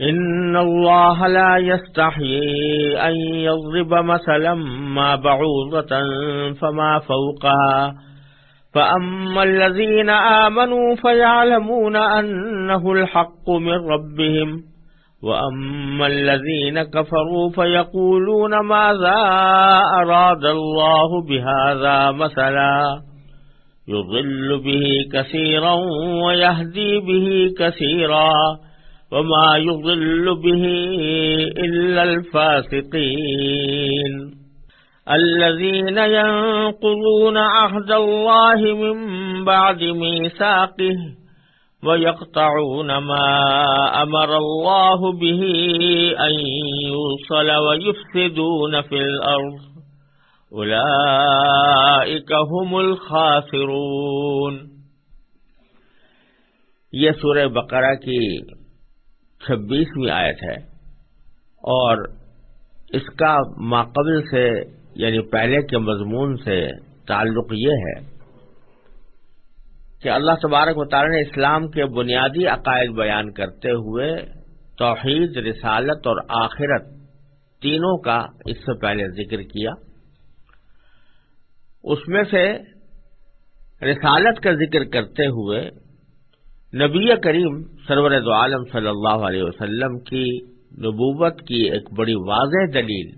إن الله لا يستحيي أن يضرب مثلا ما بعوضة فما فوقها فأما الذين آمنوا فيعلمون أنه الحق من ربهم وأما الذين كفروا فيقولون ماذا أراد الله بهذا مثلا يضل به كثيرا ويهدي به كثيرا وما يضل به إلا الفاسقين. الذين ينقضون عهد الله من بعد ميثاقه ويقطعون ما أمر الله به أن يوصل ويفسدون في الأرض. أولئك هم الخاسرون. یہ سورہ بقرہ کی چھبیسویں آیت ہے۔ اور اس کا ماقبل سے یعنی پہلے کے مضمون سے تعلق یہ ہے کہ اللہ تبارک و تعالی نے اسلام کے بنیادی عقائد بیان کرتے ہوئے توحید، رسالت اور آخرت تینوں کا اس سے پہلے ذکر کیا۔ اس میں سے رسالت کا ذکر کرتے ہوئے نبی کریم سرور دو عالم صلی اللہ علیہ وسلم کی نبوت کی ایک بڑی واضح دلیل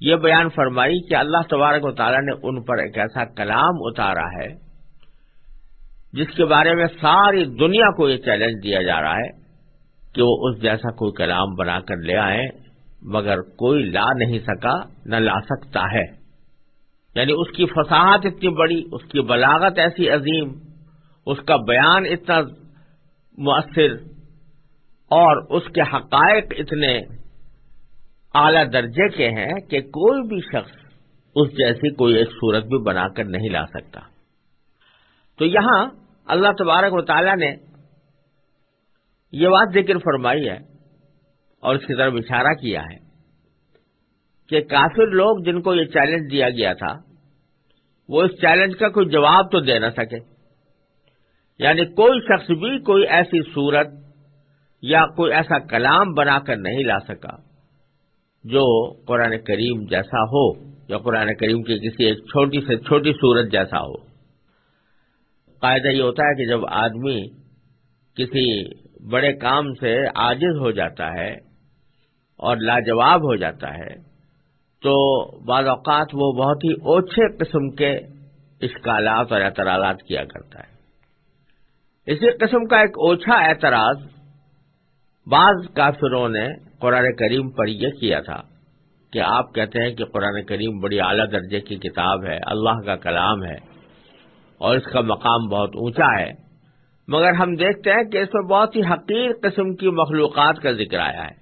یہ بیان فرمائی کہ اللہ تبارک و تعالیٰ نے ان پر ایک ایسا کلام اتارا ہے جس کے بارے میں ساری دنیا کو یہ چیلنج دیا جا رہا ہے کہ وہ اس جیسا کوئی کلام بنا کر لے آئے مگر کوئی لا نہیں سکا، نہ لا سکتا ہے۔ یعنی اس کی فصاحت اتنی بڑی، اس کی بلاغت ایسی عظیم اس کا بیان اتنا مؤثر اور اس کے حقائق اتنے اعلی درجے کے ہیں کہ کوئی بھی شخص اس جیسی کوئی ایک صورت بھی بنا کر نہیں لا سکتا۔ تو یہاں اللہ تبارک و نے یہ بات ذکر فرمائی ہے اور اس کی طرف اشارہ کیا ہے کہ کافر لوگ جن کو یہ چیلنج دیا گیا تھا، وہ اس چیلنج کا کوئی جواب تو دے نہ سکے۔ یعنی کوئی شخص بھی کوئی ایسی صورت یا کوئی ایسا کلام بنا کر نہیں لا سکا جو قرآن کریم جیسا ہو یا قرآن کریم کی کسی ایک چھوٹی سے چھوٹی صورت جیسا ہو۔ قاعدہ یہ ہوتا ہے کہ جب آدمی کسی بڑے کام سے عاجز ہو جاتا ہے اور لاجواب ہو جاتا ہے، تو بعض اوقات وہ بہت ہی اوچھے قسم کے اشکالات اور اعتراضات کیا کرتا ہے۔ اسی قسم کا ایک اوچھا اعتراض بعض کافروں نے قرآن کریم پر یہ کیا تھا کہ آپ کہتے ہیں کہ قرآن کریم بڑی اعلیٰ درجے کی کتاب ہے، اللہ کا کلام ہے اور اس کا مقام بہت اونچا ہے۔ مگر ہم دیکھتے ہیں کہ اس میں بہت ہی حقیر قسم کی مخلوقات کا ذکر آیا ہے۔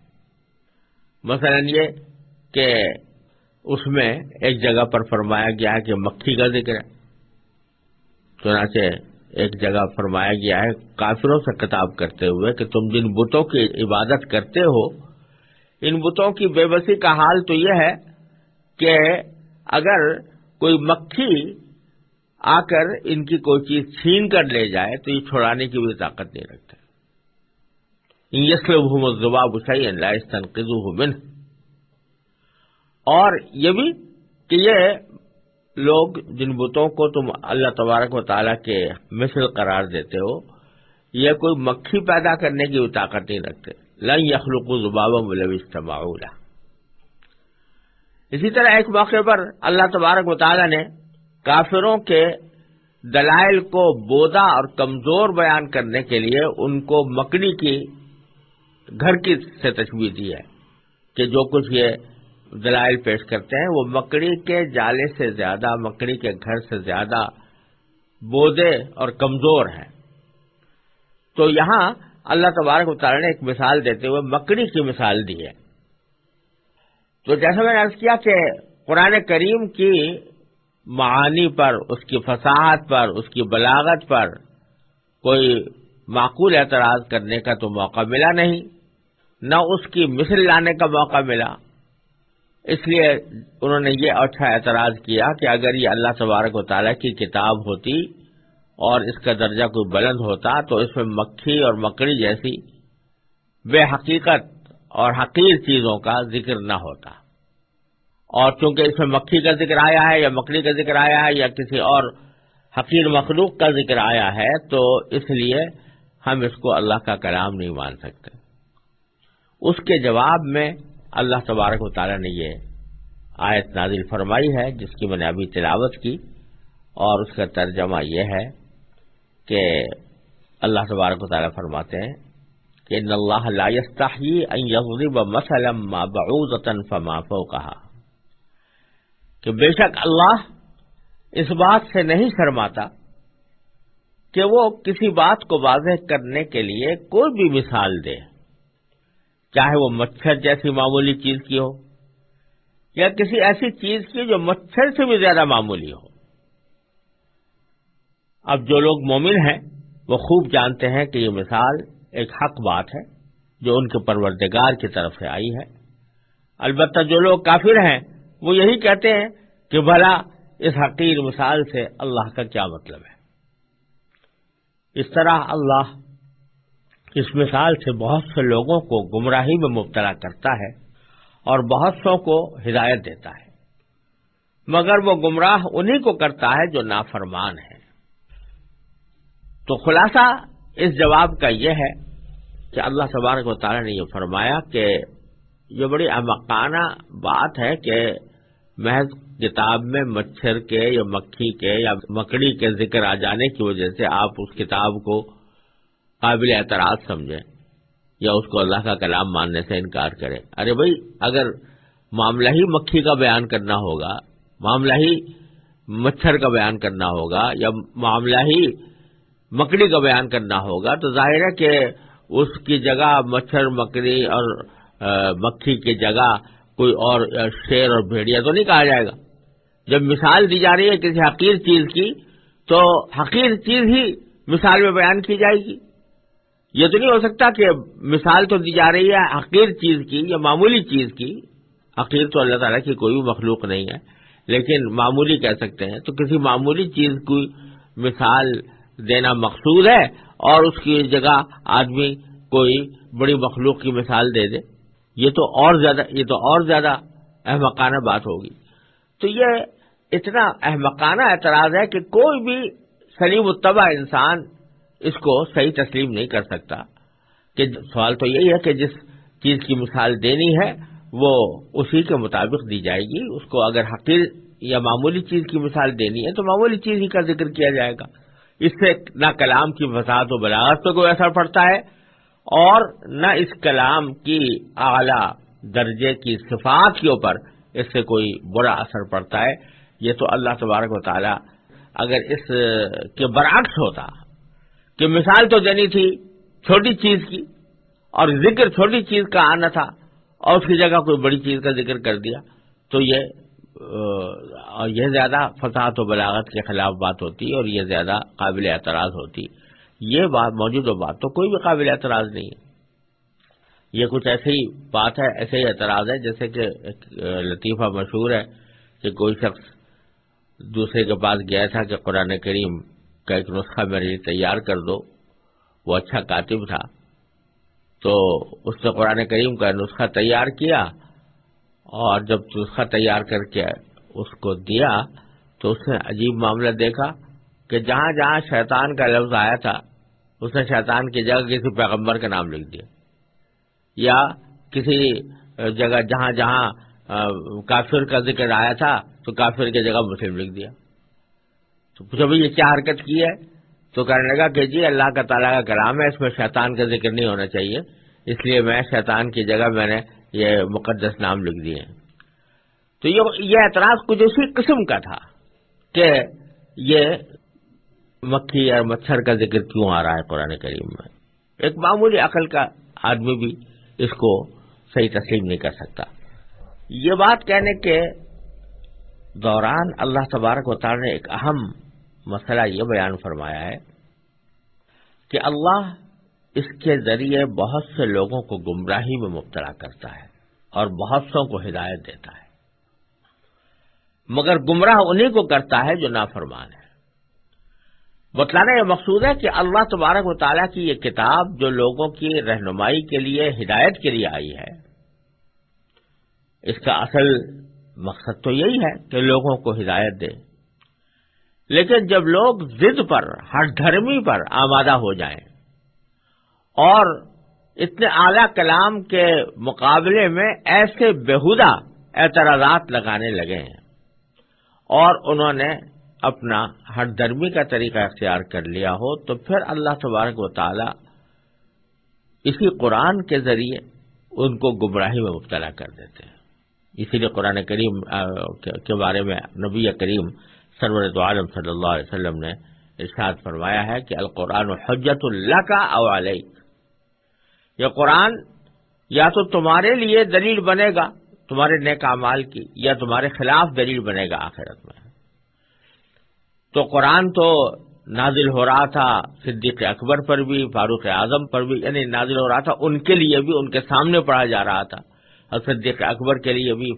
مثلا یہ کہ اس میں ایک جگہ پر فرمایا گیا ہے کہ مکھی کا ذکر ہے۔ چنانچہ ایک جگہ فرمایا گیا ہے، کافروں سے کتاب کرتے ہوئے کہ تم جن بتوں کی عبادت کرتے ہو، ان بتوں کی بے بسی کا حال تو یہ ہے کہ اگر کوئی مکھی آ کر ان کی کوئی چیز چھین کر لے جائے تو یہ چھوڑانے کی بھی طاقت نہیں رکھتا۔ یسل محمد زباب حسین اللہ تنقید اور یہ بھی کہ یہ لوگ جن بتوں کو تم اللہ تبارک و تعالیٰ کے مثل قرار دیتے ہو، یہ کوئی مکھی پیدا کرنے کی طاقت نہیں رکھتے۔ لن یخلق زباب ملو ملوث اسی طرح ایک موقع پر اللہ تبارک و تعالیٰ نے کافروں کے دلائل کو بودا اور کمزور بیان کرنے کے لیے ان کو مکڑی کی گھر کی سے تشویح دی ہے کہ جو کچھ یہ دلائل پیش کرتے ہیں، وہ مکڑی کے جالے سے زیادہ، مکڑی کے گھر سے زیادہ بودے اور کمزور ہیں۔ تو یہاں اللہ تبارک اتارے نے ایک مثال دیتے ہوئے مکڑی کی مثال دی ہے۔ تو جیسا میں نے عرض کیا کہ قرآن کریم کی معانی پر، اس کی فصاحت پر، اس کی بلاغت پر کوئی معقول اعتراض کرنے کا تو موقع ملا نہیں، نہ اس کی مثل لانے کا موقع ملا۔ اس لیے انہوں نے یہ اچھا اعتراض کیا کہ اگر یہ اللہ تبارک و تعالیٰ کی کتاب ہوتی اور اس کا درجہ کوئی بلند ہوتا تو اس میں مکھی اور مکڑی جیسی بے حقیقت اور حقیر چیزوں کا ذکر نہ ہوتا۔ اور چونکہ اس میں مکھی کا ذکر آیا ہے یا مکڑی کا ذکر آیا ہے یا کسی اور حقیر مخلوق کا ذکر آیا ہے تو اس لیے ہم اس کو اللہ کا کلام نہیں مان سکتے۔ اس کے جواب میں اللہ تبارک و تعالیٰ نے یہ آیت نازل فرمائی ہے، جس کی میں نے ابھی تلاوت کی۔ اور اس کا ترجمہ یہ ہے کہ اللہ تبارک و تعالیٰ فرماتے ہیں کہ ان اللہ لا ان يضرب مثلا ما بعوضة فما فوقها۔ کہ بے شک اللہ اس بات سے نہیں شرماتا کہ وہ کسی بات کو واضح کرنے کے لیے کوئی بھی مثال دے۔ چاہے وہ مچھر جیسی معمولی چیز کی ہو یا کسی ایسی چیز کی جو مچھر سے بھی زیادہ معمولی ہو۔ اب جو لوگ مومن ہیں، وہ خوب جانتے ہیں کہ یہ مثال ایک حق بات ہے جو ان کے پروردگار کی طرف سے آئی ہے۔ البتہ جو لوگ کافر ہیں، وہ یہی کہتے ہیں کہ بھلا اس حقیر مثال سے اللہ کا کیا مطلب ہے۔ اس طرح اللہ اس مثال سے بہت سے لوگوں کو گمراہی میں مبتلا کرتا ہے اور بہت سو کو ہدایت دیتا ہے۔ مگر وہ گمراہ انہی کو کرتا ہے جو نافرمان ہے۔ تو خلاصہ اس جواب کا یہ ہے کہ اللہ تبارک و تعالیٰ نے یہ فرمایا کہ یہ بڑی احمقانہ بات ہے کہ محض کتاب میں مچھر کے یا مکھی کے یا مکڑی کے ذکر آ جانے کی وجہ سے آپ اس کتاب کو قابل اعتراض سمجھیں یا اس کو اللہ کا کلام ماننے سے انکار کریں۔ ارے بھائی، اگر معاملہ ہی مکھی کا بیان کرنا ہوگا، معاملہ ہی مچھر کا بیان کرنا ہوگا یا معاملہ ہی مکڑی کا بیان کرنا ہوگا، تو ظاہر ہے کہ اس کی جگہ مچھر، مکڑی اور مکھی کی جگہ کوئی اور شیر اور بھیڑیا تو نہیں کہا جائے گا۔ جب مثال دی جا رہی ہے کسی حقیر چیز کی، تو حقیر چیز ہی مثال میں بیان کی جائے گی۔ یہ تو نہیں ہو سکتا کہ مثال تو دی جا رہی ہے حقیر چیز کی یا معمولی چیز کی حقیر تو اللہ تعالیٰ کی کوئی مخلوق نہیں ہے، لیکن معمولی کہہ سکتے ہیں۔ تو کسی معمولی چیز کی مثال دینا مقصود ہے اور اس کی جگہ آدمی کوئی بڑی مخلوق کی مثال دے دے، یہ تو اور زیادہ، یہ تو اور زیادہ احمقانہ بات ہوگی۔ تو یہ اتنا احمقانہ اعتراض ہے کہ کوئی بھی سلیم الطبع انسان اس کو صحیح تسلیم نہیں کر سکتا کہ سوال تو یہی ہے کہ جس چیز کی مثال دینی ہے وہ اسی کے مطابق دی جائے گی۔ اس کو اگر حقیر یا معمولی چیز کی مثال دینی ہے تو معمولی چیز ہی کا ذکر کیا جائے گا۔ اس سے نہ کلام کی وسعت و بلاغت پہ کوئی اثر پڑتا ہے اور نہ اس کلام کی اعلی درجے کی صفات کے اوپر اس سے کوئی برا اثر پڑتا ہے۔ یہ تو اللہ تبارک و تعالی اگر اس کے برعکس ہوتا کہ مثال تو دینی تھی، چھوٹی چیز کی، اور ذکر چھوٹی چیز کا آنا تھا، اور اس کی جگہ کوئی بڑی چیز کا ذکر کر دیا، تو یہ یہ زیادہ فساد و بلاغت کے خلاف بات ہوتی، اور یہ زیادہ قابل اعتراض ہوتی۔ یہ بات موجود و بات، تو کوئی بھی قابل اعتراض نہیں ہے۔ یہ کچھ ایسی ہی بات ہے، ایسے ہی اعتراض ہے، جیسے کہ لطیفہ مشہور ہے کہ کوئی شخص دوسرے کے پاس گیا تھا کہ قرآن کریم کا ایک نسخہ میرے لیے تیار کر دو، وہ اچھا کاتب تھا۔ تو اس نے قرآن کریم کا نسخہ تیار کیا اور جب نسخہ تیار کر کے اس کو دیا تو اس نے عجیب معاملہ دیکھا کہ جہاں جہاں شیطان کا لفظ آیا تھا، اس نے شیطان کی جگہ کسی پیغمبر کا نام لکھ دیا۔ یا کسی جگہ جہاں جہاں کافر کا ذکر آیا تھا تو کافر کی جگہ مسلم لکھ دیا۔ تو پوچھو بھائی یہ کیا حرکت کی ہے، تو کہنے لگا کہ جی اللہ کا تعالیٰ کا کلام ہے، اس میں شیطان کا ذکر نہیں ہونا چاہیے۔ اس لیے میں شیطان کی جگہ میں نے یہ مقدس نام لکھ دیے۔ تو یہ اعتراض کچھ اسی قسم کا تھا کہ یہ مکھی اور مچھر کا ذکر کیوں آ رہا ہے قرآن کریم میں؟ ایک معمولی عقل کا آدمی بھی اس کو صحیح تسلیم نہیں کر سکتا۔ یہ بات کہنے کے دوران اللہ تبارک و تعالی نے ایک اہم مسئلہ یہ بیان فرمایا ہے کہ اللہ اس کے ذریعے بہت سے لوگوں کو گمراہی میں مبتلا کرتا ہے اور بہت سو کو ہدایت دیتا ہے۔ مگر گمراہ انہیں کو کرتا ہے جو نافرمان ہے۔ بتلانا یہ مقصود ہے کہ اللہ تبارک و تعالیٰ کی یہ کتاب جو لوگوں کی رہنمائی کے لیے ہدایت کے لیے آئی ہے، اس کا اصل مقصد تو یہی ہے کہ لوگوں کو ہدایت دے۔ لیکن جب لوگ ضد پر، ہر دھرمی پر آمادہ ہو جائیں اور اتنے اعلی کلام کے مقابلے میں ایسے بےحدہ اعتراضات لگانے لگے ہیں اور انہوں نے اپنا ہر درمی کا طریقہ اختیار کر لیا ہو، تو پھر اللہ تبارک و تعالی اسی قرآن کے ذریعے ان کو گمراہی میں مبتلا کر دیتے ہیں۔ اسی لیے قرآن کریم کے بارے میں نبی کریم سرور عالم صلی اللہ علیہ وسلم نے ارشاد فرمایا ہے کہ القرآن حجت اللہ کا علیہ یہ قرآن یا تو تمہارے لیے دلیل بنے گا تمہارے نیک مال کی، یا تمہارے خلاف دلیل بنے گا آخرت میں۔ تو قرآن تو نازل ہو رہا تھا صدیق اکبر پر بھی، فاروق اعظم پر بھی یعنی نازل ہو رہا تھا ان کے لیے بھی، ان کے سامنے پڑھا جا رہا تھا۔ اور صدیق اکبر کے لیے بھی،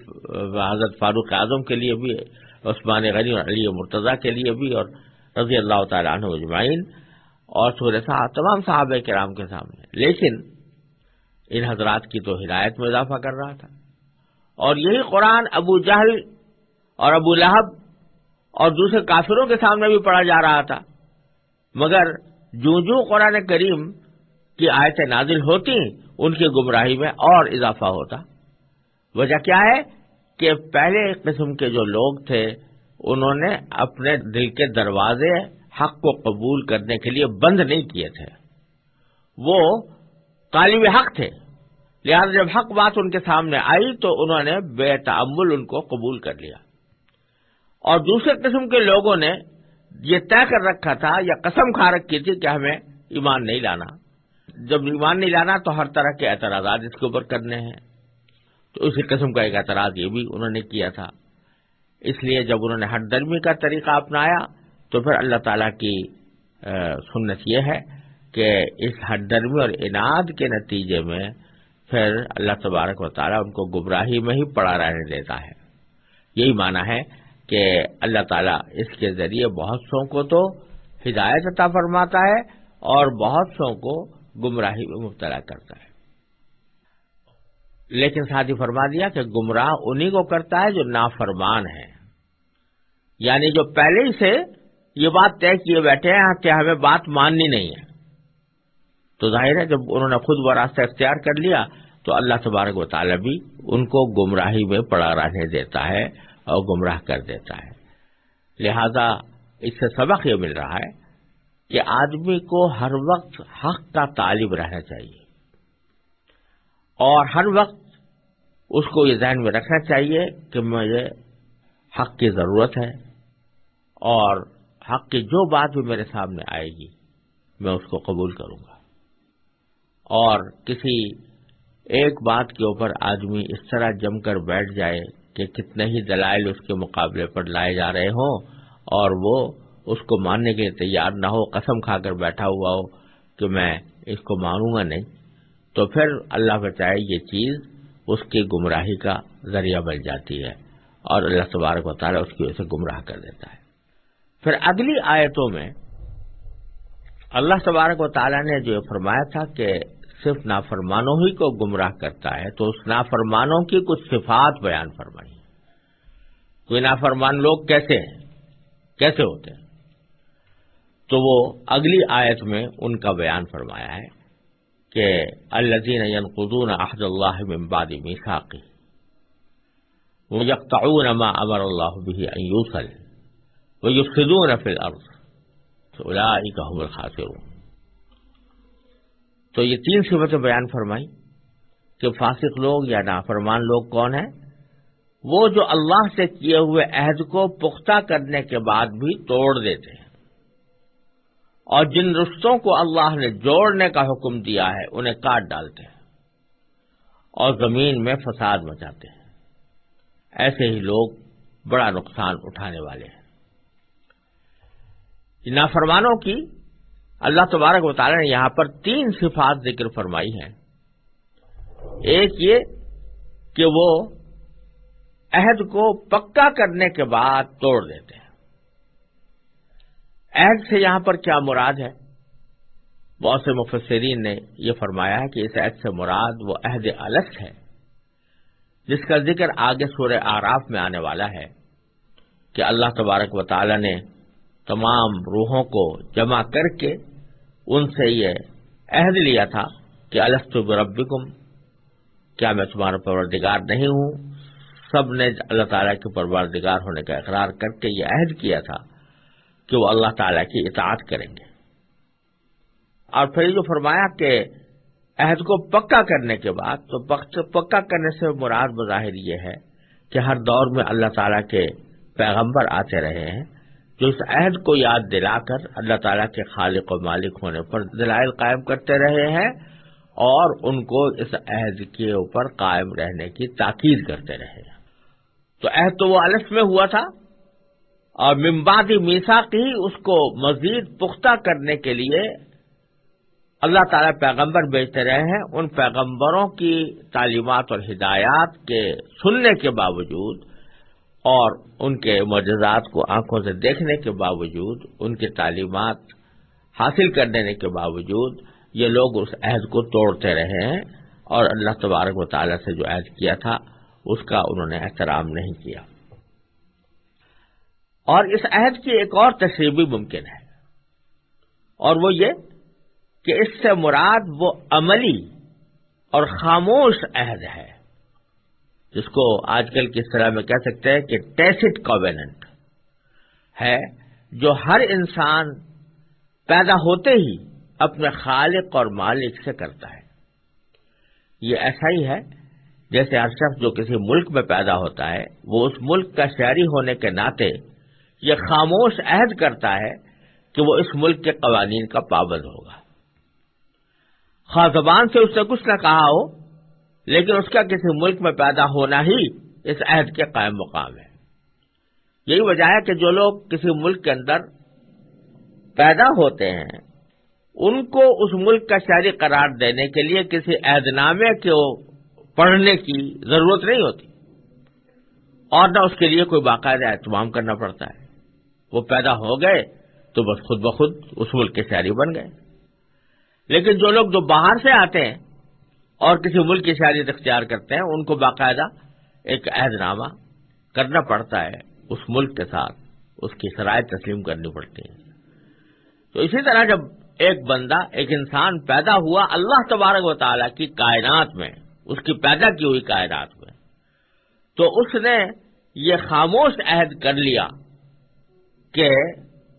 حضرت فاروق اعظم کے لیے بھی عثمان غنی اور علی مرتضی کے لیے بھی اور رضی اللہ تعالیٰ عنہ اجمعین اور سورہ صاحب تمام صحابہ کرام کے سامنے۔ لیکن ان حضرات کی تو ہدایت میں اضافہ کر رہا تھا۔ اور یہی قرآن ابو جہل اور ابو لہب اور دوسرے کافروں کے سامنے بھی پڑھا جا رہا تھا۔ مگر جو جو قرآن کریم کی آیتیں نازل ہوتی ان کی گمراہی میں اور اضافہ ہوتا۔ وجہ کیا ہے؟ کہ پہلے قسم کے جو لوگ تھے، انہوں نے اپنے دل کے دروازے حق کو قبول کرنے کے لیے بند نہیں کیے تھے۔ وہ طالب حق تھے۔ لہذا جب حق بات ان کے سامنے آئی تو انہوں نے بے تعمل ان کو قبول کر لیا۔ اور دوسرے قسم کے لوگوں نے یہ طے کر رکھا تھا یا قسم کھا رکھی تھی کہ ہمیں ایمان نہیں لانا۔ جب ایمان نہیں لانا تو ہر طرح کے اعتراضات اس کے اوپر کرنے ہیں۔ تو اسی قسم کا ایک اعتراض یہ بھی انہوں نے کیا تھا۔ اس لیے جب انہوں نے ہر درمی کا طریقہ اپنایا تو پھر اللہ تعالی کی سنت یہ ہے کہ اس حد درمی اور انعد کے نتیجے میں پھر اللہ تبارک و تعالیٰ ان کو گمراہی میں ہی پڑا رہنے دیتا ہے۔ یہی مانا ہے کہ اللہ تعالیٰ اس کے ذریعے بہت سو کو تو ہدایت عطا فرماتا ہے اور بہت سو کو گمراہی میں مبتلا کرتا ہے۔ لیکن ساتھ ہی فرما دیا کہ گمراہ انہی کو کرتا ہے جو نافرمان ہے یعنی جو پہلے ہی سے یہ بات طے کیے بیٹھے ہیں کہ ہمیں بات ماننی نہیں ہے۔ تو ظاہر ہے جب انہوں نے خود وہ راستہ اختیار کر لیا تو اللہ تبارک و تعالیٰ بھی ان کو گمراہی میں پڑا رہنے دیتا ہے اور گمراہ کر دیتا ہے۔ لہذا اس سے سبق یہ مل رہا ہے کہ آدمی کو ہر وقت حق کا طالب رہنا چاہیے۔ اور ہر وقت اس کو یہ ذہن میں رکھنا چاہیے کہ مجھے حق کی ضرورت ہے اور حق کی جو بات بھی میرے سامنے آئے گی، میں اس کو قبول کروں گا۔ اور کسی ایک بات کے اوپر آدمی اس طرح جم کر بیٹھ جائے کہ کتنے ہی دلائل اس کے مقابلے پر لائے جا رہے ہوں اور وہ اس کو ماننے کے لیے تیار نہ ہو، قسم کھا کر بیٹھا ہوا ہو کہ میں اس کو مانوں گا نہیں۔ تو پھر اللہ بچائے یہ چیز اس کی گمراہی کا ذریعہ بن جاتی ہے اور اللہ تبارک و تعالیٰ اس کی وجہ سے گمراہ کر دیتا ہے۔ پھر اگلی آیتوں میں اللہ تبارک و تعالیٰ نے جو فرمایا تھا کہ صرف نافرمانوں ہی کو گمراہ کرتا ہے، تو اس نافرمانوں کی کچھ صفات بیان فرمائی۔ کوئی نافرمان لوگ کیسے ہیں؟ کیسے ہوتے ہیں؟ تو وہ اگلی آیت میں ان کا بیان فرمایا ہے۔ کہ الزین ینقضون احد اللہ من بعد میثاقی وہ یکتعون ما امر اللہ به ان یوصل ویفسدون فی الارض اولئک هم الخاسرون۔ تو یہ تین صفتیں بیان فرمائی کہ فاسق لوگ یا نافرمان لوگ کون ہیں؟ وہ جو اللہ سے کیے ہوئے عہد کو پختہ کرنے کے بعد بھی توڑ دیتے ہیں۔ اور جن رشتوں کو اللہ نے جوڑنے کا حکم دیا ہے، انہیں کاٹ ڈالتے ہیں اور زمین میں فساد مچاتے ہیں۔ ایسے ہی لوگ بڑا نقصان اٹھانے والے ہیں۔ نافرمانوں کی اللہ تبارک و تعالی نے یہاں پر تین صفات ذکر فرمائی ہیں۔ ایک یہ کہ وہ عہد کو پکا کرنے کے بعد توڑ دیتے ہیں۔ عہد سے یہاں پر کیا مراد ہے؟ بہت سے مفسرین نے یہ فرمایا ہے کہ اس عہد سے مراد وہ عہد الس ہے، جس کا ذکر آگے سورہ آراف میں آنے والا ہے کہ اللہ تبارک و تعالی نے تمام روحوں کو جمع کر کے ان سے یہ عہد لیا تھا کہ السط بربکم، کیا میں تمہارا پروردگار نہیں ہوں؟ سب نے اللہ تعالیٰ کے پروردگار ہونے کا اقرار کر کے یہ عہد کیا تھا۔ کہ وہ اللہ تعالیٰ کی اطاعت کریں گے۔ اور پھر جو فرمایا کہ عہد کو پکا کرنے کے بعد، تو پکا کرنے سے مراد بظاہر یہ ہے کہ ہر دور میں اللہ تعالیٰ کے پیغمبر آتے رہے ہیں، جو اس عہد کو یاد دلا کر اللہ تعالیٰ کے خالق و مالک ہونے پر دلائل قائم کرتے رہے ہیں اور ان کو اس عہد کے اوپر قائم رہنے کی تاکید کرتے رہے ہیں۔ تو عہد تو وہ الس میں ہوا تھا اور ممبادی میسا کی اس کو مزید پختہ کرنے کے لیے اللہ تعالیٰ پیغمبر بیچتے رہے ہیں، ان پیغمبروں کی تعلیمات اور ہدایات کے سننے کے باوجود اور ان کے معجزات کو آنکھوں سے دیکھنے کے باوجود، ان کی تعلیمات حاصل کر دینے کے باوجود یہ لوگ اس عہد کو توڑتے رہے ہیں اور اللہ تبارک و تعالیٰ سے جو عہد کیا تھا، اس کا انہوں نے احترام نہیں کیا۔ اور اس عہد کی ایک اور تشریح بھی ممکن ہے۔ اور وہ یہ کہ اس سے مراد وہ عملی اور خاموش عہد ہے، جس کو آج کل کس طرح میں کہہ سکتے ہیں کہ ٹیسٹ کوویننٹ ہے، جو ہر انسان پیدا ہوتے ہی اپنے خالق اور مالک سے کرتا ہے۔ یہ ایسا ہی ہے، جیسے ہر شخص جو کسی ملک میں پیدا ہوتا ہے، وہ اس ملک کا شہری ہونے کے ناطے یہ خاموش عہد کرتا ہے کہ وہ اس ملک کے قوانین کا پابند ہوگا۔ خاص زبان سے اس نے کچھ نہ کہا ہو، لیکن اس کا کسی ملک میں پیدا ہونا ہی اس عہد کے قائم مقام ہے۔ یہی وجہ ہے کہ جو لوگ کسی ملک کے اندر پیدا ہوتے ہیں، ان کو اس ملک کا شہری قرار دینے کے لیے کسی عہد نامے کو پڑھنے کی ضرورت نہیں ہوتی۔ اور نہ اس کے لیے کوئی باقاعدہ اہتمام کرنا پڑتا ہے۔ وہ پیدا ہو گئے تو بس خود بخود اس ملک کے شہری بن گئے۔ لیکن جو لوگ جو باہر سے آتے ہیں اور کسی ملک کی شہریت اختیار کرتے ہیں، ان کو باقاعدہ ایک عہد نامہ کرنا پڑتا ہے۔ اس ملک کے ساتھ اس کی شرائط تسلیم کرنی پڑتی ہے۔ تو اسی طرح جب ایک بندہ، ایک انسان پیدا ہوا اللہ تبارک و تعالیٰ کی کائنات میں، اس کی پیدا کی ہوئی کائنات میں، تو اس نے یہ خاموش عہد کر لیا۔ کہ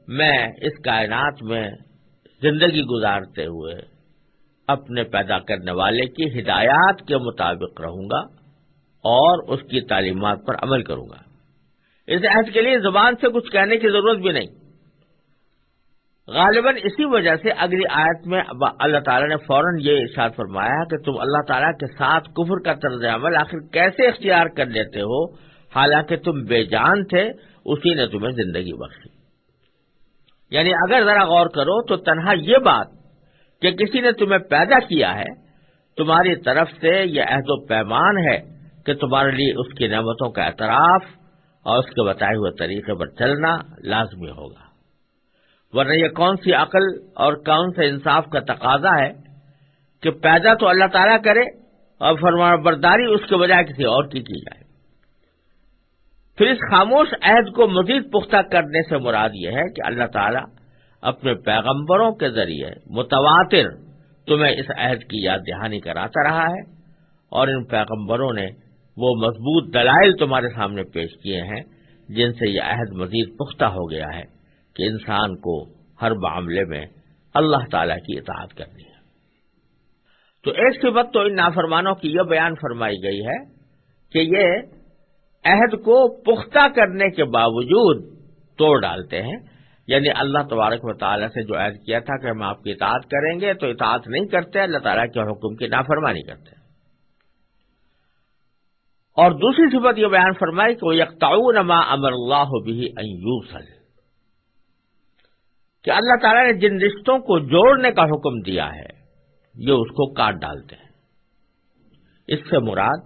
میں اس کائنات میں زندگی گزارتے ہوئے اپنے پیدا کرنے والے کی ہدایات کے مطابق رہوں گا اور اس کی تعلیمات پر عمل کروں گا۔ اس عہد کے لیے زبان سے کچھ کہنے کی ضرورت بھی نہیں۔ غالباً اسی وجہ سے اگلی آیت میں اللہ تعالیٰ نے فوراً یہ ارشاد فرمایا کہ تم اللہ تعالیٰ کے ساتھ کفر کا طرز عمل آخر کیسے اختیار کر لیتے ہو؟ حالانکہ تم بے جان تھے اسی نے تمہیں زندگی بخشی۔ یعنی اگر ذرا غور کرو تو تنہا یہ بات کہ کسی نے تمہیں پیدا کیا ہے، تمہاری طرف سے یہ عہد و پیمان ہے کہ تمہارے لیے اس کی نعمتوں کا اعتراف اور اس کے بتائے ہوئے طریقے پر چلنا لازمی ہوگا۔ ورنہ یہ کون سی عقل اور کون سے انصاف کا تقاضا ہے کہ پیدا تو اللہ تعالیٰ کرے اور فرمان برداری اس کے بجائے کسی اور کی کی جائے؟ پھر اس خاموش عہد کو مزید پختہ کرنے سے مراد یہ ہے کہ اللہ تعالیٰ اپنے پیغمبروں کے ذریعے متواتر تمہیں اس عہد کی یاد دہانی کراتا رہا ہے اور ان پیغمبروں نے وہ مضبوط دلائل تمہارے سامنے پیش کیے ہیں جن سے یہ عہد مزید پختہ ہو گیا ہے کہ انسان کو ہر معاملے میں اللہ تعالی کی اطاعت کرنی ہے۔ تو ایک صفت تو ان نافرمانوں کی یہ بیان فرمائی گئی ہے کہ یہ عہد کو پختہ کرنے کے باوجود توڑ ڈالتے ہیں۔ یعنی اللہ تبارک و تعالیٰ سے جو عید کیا تھا کہ ہم آپ کی اطاعت کریں گے تو اطاعت نہیں کرتے، اللہ تعالیٰ کے حکم کی نافرمانی کرتے۔ اور دوسری صفت یہ بیان فرمائی کہ وہ یکتاؤ نما امر اللہ بھی ایوسل کہ اللہ تعالیٰ نے جن رشتوں کو جوڑنے کا حکم دیا ہے، یہ اس کو کاٹ ڈالتے ہیں۔ اس سے مراد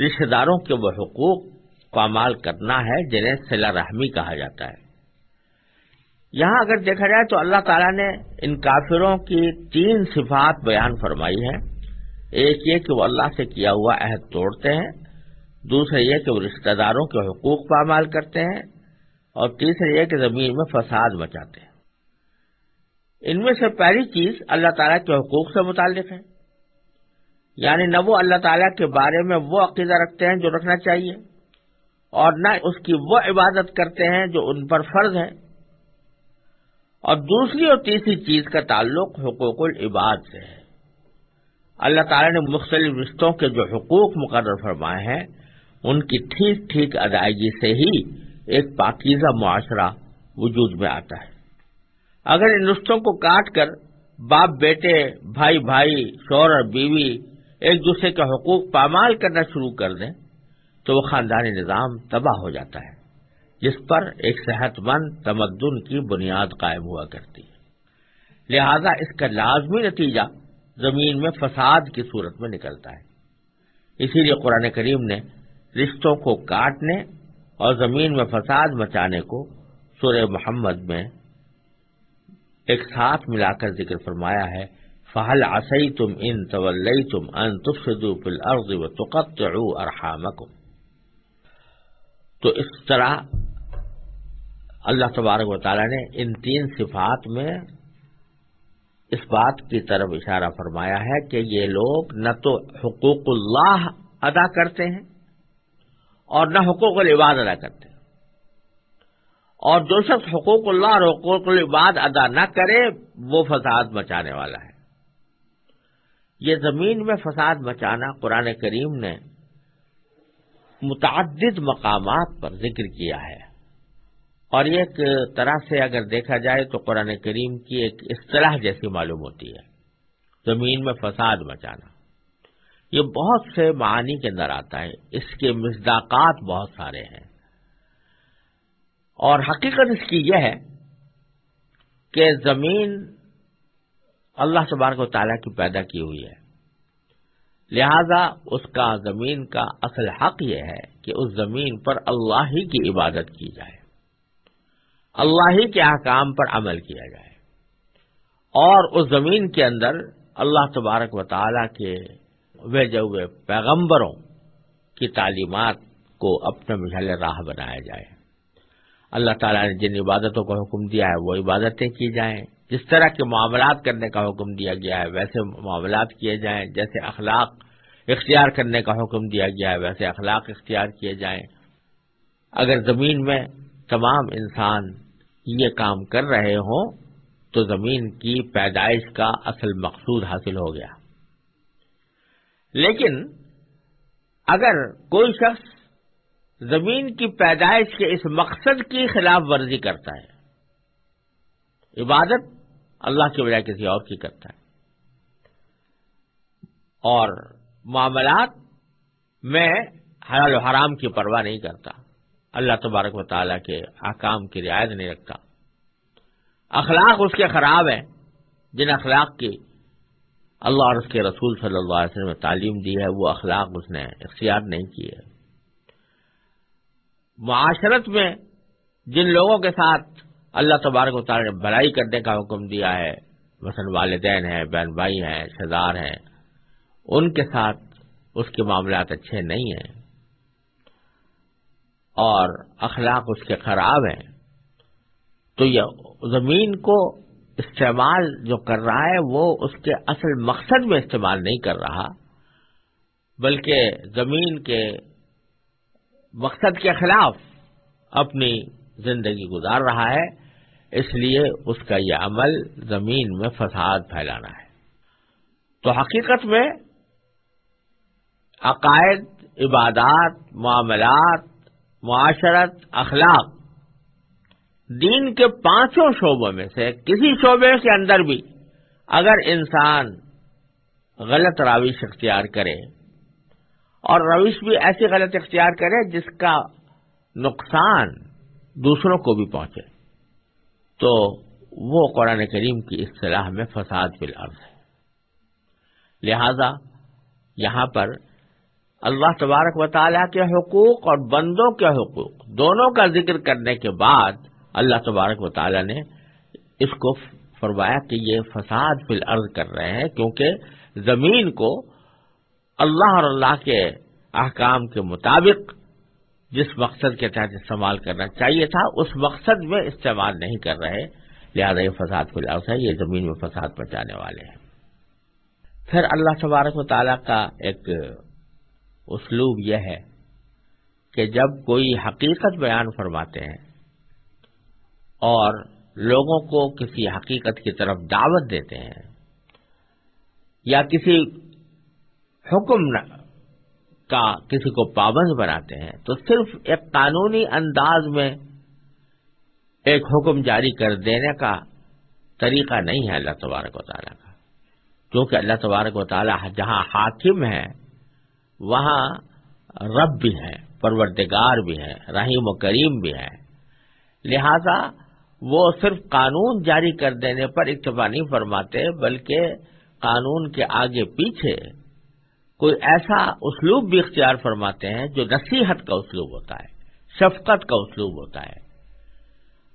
رشتے داروں کے وہ حقوق کو امال کرنا ہے جنہیں سلا رحمی کہا جاتا ہے۔ یہاں اگر دیکھا جائے تو اللہ تعالیٰ نے ان کافروں کی تین صفات بیان فرمائی ہے ایک یہ کہ وہ اللہ سے کیا ہوا عہد توڑتے ہیں، دوسرا یہ کہ وہ رشتہ داروں کے حقوق پامال کرتے ہیں، اور تیسرا یہ کہ زمین میں فساد مچاتے ہیں۔ ان میں سے پہلی چیز اللہ تعالیٰ کے حقوق سے متعلق ہے۔ یعنی نہ وہ اللہ تعالیٰ کے بارے میں وہ عقیدہ رکھتے ہیں جو رکھنا چاہیے۔ اور نہ اس کی وہ عبادت کرتے ہیں جو ان پر فرض ہے اور دوسری اور تیسری چیز کا تعلق حقوق العباد سے ہے۔ اللہ تعالیٰ نے مختلف رشتوں کے جو حقوق مقرر فرمائے ہیں، ان کی ٹھیک ٹھیک ادائیگی سے ہی ایک پاکیزہ معاشرہ وجود میں آتا ہے۔ اگر ان رشتوں کو کاٹ کر باپ، بیٹے، بھائی بھائی شور اور بیوی ایک دوسرے کے حقوق پامال کرنا شروع کر دیں تو وہ خاندانی نظام تباہ ہو جاتا ہے، جس پر ایک صحت مند تمدن کی بنیاد قائم ہوا کرتی ہے۔ لہذا اس کا لازمی نتیجہ زمین میں فساد کی صورت میں نکلتا ہے۔ اسی لیے قرآن کریم نے رشتوں کو کاٹنے اور زمین میں فساد مچانے کو سورہ محمد میں ایک ساتھ ملا کر ذکر فرمایا ہے فہل آسئی تم ان طول تم ان تفسدو فی الارض و تقطعو ارحامکم تو اس طرح اللہ تبارک و تعالیٰ نے ان تین صفات میں اس بات کی طرف اشارہ فرمایا ہے کہ یہ لوگ نہ تو حقوق اللہ ادا کرتے ہیں اور نہ حقوق العباد ادا کرتے ہیں۔ اور جو شخص حقوق اللہ اور حقوق العباد ادا نہ کرے، وہ فساد مچانے والا ہے۔ یہ زمین میں فساد مچانا قرآن کریم نے متعدد مقامات پر ذکر کیا ہے۔ اور ایک طرح سے اگر دیکھا جائے تو قرآن کریم کی ایک اصطلاح جیسی معلوم ہوتی ہے، زمین میں فساد مچانا۔ یہ بہت سے معانی کے اندر آتا ہے، اس کے مزداقات بہت سارے ہیں۔ اور حقیقت اس کی یہ ہے کہ زمین اللہ تبارک و تعالیٰ کی پیدا کی ہوئی ہے۔ لہذا اس کا زمین کا اصل حق یہ ہے کہ اس زمین پر اللہ ہی کی عبادت کی جائے۔ اللہ ہی کے احکام پر عمل کیا جائے۔ اور اس زمین کے اندر اللہ تبارک و تعالی کے ویجے ہوئے پیغمبروں کی تعلیمات کو اپنے محل راہ بنایا جائے۔ اللہ تعالیٰ نے جن عبادتوں کا حکم دیا ہے، وہ عبادتیں کی جائیں۔ جس طرح کے معاملات کرنے کا حکم دیا گیا ہے، ویسے معاملات کیے جائیں۔ جیسے اخلاق اختیار کرنے کا حکم دیا گیا ہے، ویسے اخلاق اختیار کیے جائیں۔ اگر زمین میں تمام انسان یہ کام کر رہے ہوں، تو زمین کی پیدائش کا اصل مقصود حاصل ہو گیا۔ لیکن اگر کوئی شخص زمین کی پیدائش کے اس مقصد کی خلاف ورزی کرتا ہے، عبادت اللہ کے بجائے کسی اور کی کرتا ہے، اور معاملات میں حلال و حرام کی پرواہ نہیں کرتا۔ اللہ تبارک و تعالیٰ کے احکام کی رعایت نہیں رکھتا۔ اخلاق اس کے خراب ہیں جن اخلاق کی اللہ اور اس کے رسول صلی اللہ علیہ وسلم نے تعلیم دی ہے، وہ اخلاق اس نے اختیار نہیں کی ہے معاشرت میں جن لوگوں کے ساتھ اللہ تبارک و تعالیٰ نے بھلائی کرنے کا حکم دیا ہے، مثلا والدین ہیں، بہن بھائی ہیں شدار ہیں ان کے ساتھ اس کے معاملات اچھے نہیں ہیں اور اخلاق اس کے خراب ہیں، تو یہ زمین کو استعمال جو کر رہا ہے وہ اس کے اصل مقصد میں استعمال نہیں کر رہا، بلکہ زمین کے مقصد کے خلاف اپنی زندگی گزار رہا ہے۔ اس لیے اس کا یہ عمل زمین میں فساد پھیلانا ہے۔ تو حقیقت میں عقائد، عبادات، معاملات، معاشرت، اخلاق۔ دین کے پانچوں شعبوں میں سے کسی شعبے کے اندر بھی اگر انسان غلط روش اختیار کرے اور روش بھی ایسی غلط اختیار کرے جس کا نقصان دوسروں کو بھی پہنچے، تو وہ قرآن کریم کی اصطلاح میں فساد فی الارض ہے۔ لہذا یہاں پر اللہ تبارک و تعالیٰ کے حقوق اور بندوں کے حقوق دونوں کا ذکر کرنے کے بعد اللہ تبارک و تعالیٰ نے اس کو فرمایا کہ یہ فساد فی الارض کر رہے ہیں کیونکہ زمین کو اللہ اور اللہ کے احکام کے مطابق جس مقصد کے تحت استعمال کرنا چاہیے تھا، اس مقصد میں استعمال نہیں کر رہے۔ لہذا یہ فساد فی الارض ہے، یہ زمین میں فساد پہنچانے والے ہیں۔ پھر اللہ تبارک و تعالیٰ کا ایک اسلوب یہ ہے کہ جب کوئی حقیقت بیان فرماتے ہیں اور لوگوں کو کسی حقیقت کی طرف دعوت دیتے ہیں یا کسی حکم کا کسی کو پابند بناتے ہیں، تو صرف ایک قانونی انداز میں ایک حکم جاری کر دینے کا طریقہ نہیں ہے اللہ تبارک و تعالیٰ کا۔ کیونکہ اللہ تبارک و تعالیٰ جہاں حاکم ہے وہاں رب بھی ہے، پروردگار بھی ہے، رحیم و کریم بھی ہے۔ لہذا وہ صرف قانون جاری کر دینے پر اکتفا نہیں فرماتے، بلکہ قانون کے آگے پیچھے کوئی ایسا اسلوب بھی اختیار فرماتے ہیں جو نصیحت کا اسلوب ہوتا ہے، شفقت کا اسلوب ہوتا ہے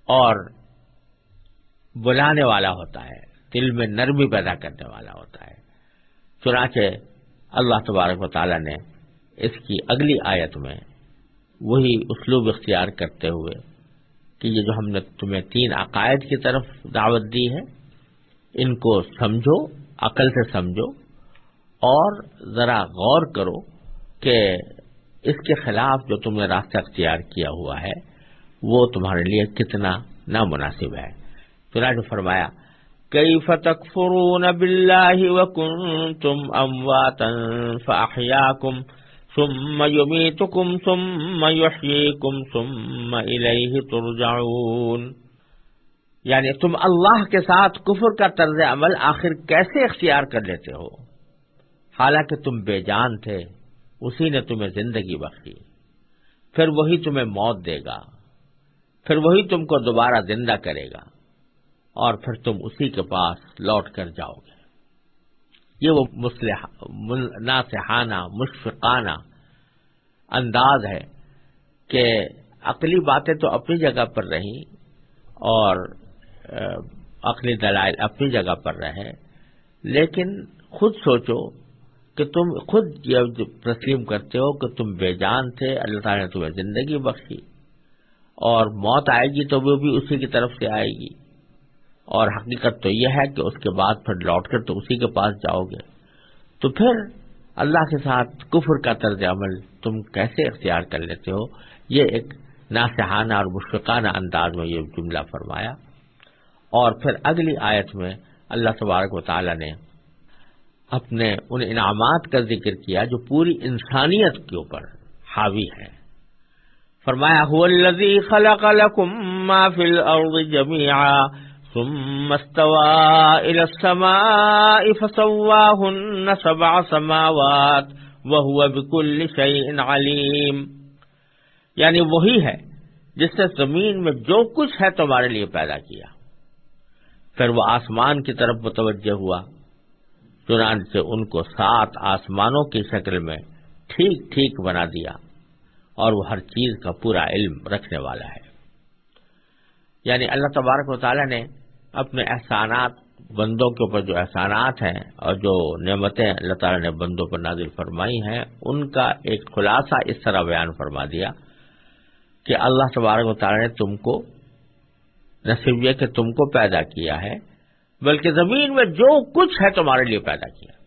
اور بلانے والا ہوتا ہے، دل میں نرمی پیدا کرنے والا ہوتا ہے۔ چنانچہ اللہ تبارک و تعالیٰ نے اس کی اگلی آیت میں وہی اسلوب اختیار کرتے ہوئے کہ یہ جو ہم نے تمہیں تین عقائد کی طرف دعوت دی ہے، ان کو سمجھو، عقل سے سمجھو، اور ذرا غور کرو کہ اس کے خلاف جو تم نے راستہ اختیار کیا ہوا ہے، وہ تمہارے لیے کتنا نامناسب ہے۔ چنانچہ فرمایا كيف تكفرون بالله وكنتم أمواتا فأحياكم ثم يميتكم ثم يحييكم ثم إليه ترجعون یعنی تم اللہ کے ساتھ کفر کا طرز عمل آخر کیسے اختیار کر لیتے ہو؟ حالانکہ تم بے جان تھے، اسی نے تمہیں زندگی بخشی، پھر وہی تمہیں موت دے گا، پھر وہی تم کو دوبارہ زندہ کرے گا۔ اور پھر تم اسی کے پاس لوٹ کر جاؤ گے۔ یہ وہ مسلح ناسحانہ مشفقانہ انداز ہے کہ عقلی باتیں تو اپنی جگہ پر رہیں اور عقلی دلائل اپنی جگہ پر رہے لیکن خود سوچو کہ تم خود یہ تسلیم کرتے ہو کہ تم بے جان تھے، اللہ تعالیٰ نے تمہیں زندگی بخشی اور موت آئے گی تو وہ بھی اسی کی طرف سے آئے گی۔ اور حقیقت تو یہ ہے کہ اس کے بعد پھر لوٹ کر تو اسی کے پاس جاؤ گے۔ تو پھر اللہ کے ساتھ کفر کا طرز عمل تم کیسے اختیار کر لیتے ہو؟ یہ ایک ناسحانہ اور مشفقانہ انداز میں یہ جملہ فرمایا۔ اور پھر اگلی آیت میں اللہ تبارک و تعالی نے اپنے ان انعامات کا ذکر کیا جو پوری انسانیت کے اوپر حاوی ہے فرمایا خلق ما الارض ثم استوى إلى السماء فسواهن سبع سماوات وهو بكل شيء عليم۔ یعنی وہی ہے جس نے زمین میں جو کچھ ہے تمہارے لیے پیدا کیا۔ پھر وہ آسمان کی طرف متوجہ ہوا۔ چنانچہ سے ان کو سات آسمانوں کی شکل میں ٹھیک ٹھیک بنا دیا اور وہ ہر چیز کا پورا علم رکھنے والا ہے۔ یعنی اللہ تبارک و تعالیٰ نے اپنے احسانات، بندوں کے اوپر جو احسانات ہیں اور جو نعمتیں اللہ تعالیٰ نے بندوں پر نازل فرمائی ہیں، ان کا ایک خلاصہ اس طرح بیان فرما دیا کہ اللہ تبارک و تعالیٰ نے تم کو نصیب یہ کہ تم کو پیدا کیا ہے، بلکہ زمین میں جو کچھ ہے تمہارے لیے پیدا کیا۔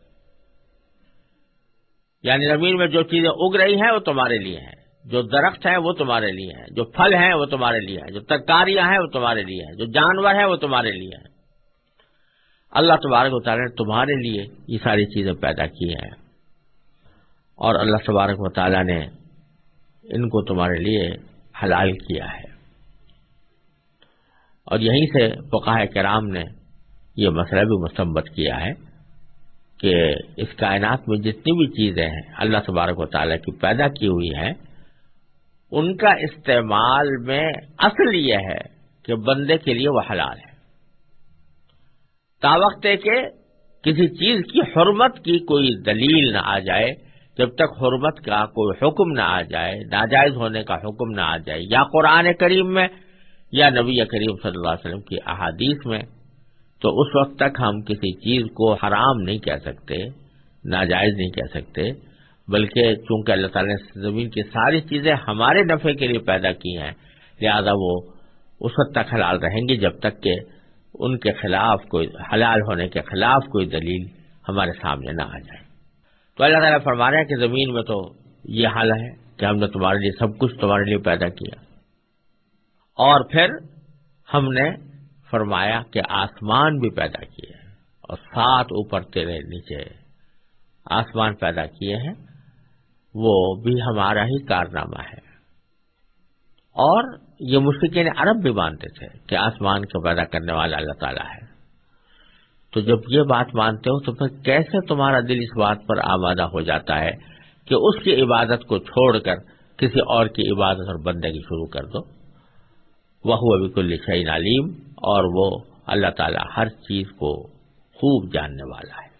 یعنی زمین میں جو چیزیں اگ رہی ہیں، وہ تمہارے لیے ہیں۔ جو درخت ہیں وہ تمہارے لیے ہیں، جو پھل ہیں وہ تمہارے لیے ہیں، جو ترکاریاں ہیں وہ تمہارے لیے ہیں، جو جانور ہیں وہ تمہارے لیے ہیں۔ اللہ تبارک و تعالیٰ نے تمہارے لیے یہ ساری چیزیں پیدا کی ہیں۔ اور اللہ تبارک و تعالیٰ نے ان کو تمہارے لیے حلال کیا ہے۔ اور یہیں سے فقاہ کرام نے یہ مسئلہ بھی مستمت کیا ہے کہ اس کائنات میں جتنی بھی چیزیں ہیں، اللہ تبارک و تعالیٰ کی پیدا کی ہوئی ہیں ان کا استعمال میں اصل یہ ہے کہ بندے کے لیے وہ حلال ہے۔ تا وقت ہے کہ کسی چیز کی حرمت کی کوئی دلیل نہ آ جائے، جب تک حرمت کا کوئی حکم نہ آ جائے، ناجائز ہونے کا حکم نہ آ جائے، یا قرآن کریم میں یا نبی کریم صلی اللہ علیہ وسلم کی احادیث میں، تو اس وقت تک ہم کسی چیز کو حرام نہیں کہہ سکتے، ناجائز نہیں کہہ سکتے۔ بلکہ چونکہ اللہ تعالیٰ نے زمین کی ساری چیزیں ہمارے نفع کے لیے پیدا کی ہیں، لہذا وہ اس وقت تک حلال رہیں گی جب تک کہ ان کے خلاف کوئی، حلال ہونے کے خلاف کوئی دلیل ہمارے سامنے نہ آ جائے۔ تو اللہ تعالیٰ فرما رہے ہیں کہ زمین میں تو یہ حال ہے کہ ہم نے تمہارے لیے سب کچھ تمہارے لیے پیدا کیا۔ اور پھر ہم نے فرمایا کہ آسمان بھی پیدا کیے اور سات اوپر تیرے نیچے آسمان پیدا کیے ہیں۔ وہ بھی ہمارا ہی کارنامہ ہے۔ اور یہ مشرقین عرب بھی مانتے تھے کہ آسمان کو پیدا کرنے والا اللہ تعالیٰ ہے۔ تو جب یہ بات مانتے ہو تو پھر کیسے تمہارا دل اس بات پر آمادہ ہو جاتا ہے کہ اس کی عبادت کو چھوڑ کر کسی اور کی عبادت اور بندگی شروع کر دو؟ وہ ابھی شعین علیم اور وہ اللہ تعالیٰ ہر چیز کو خوب جاننے والا ہے۔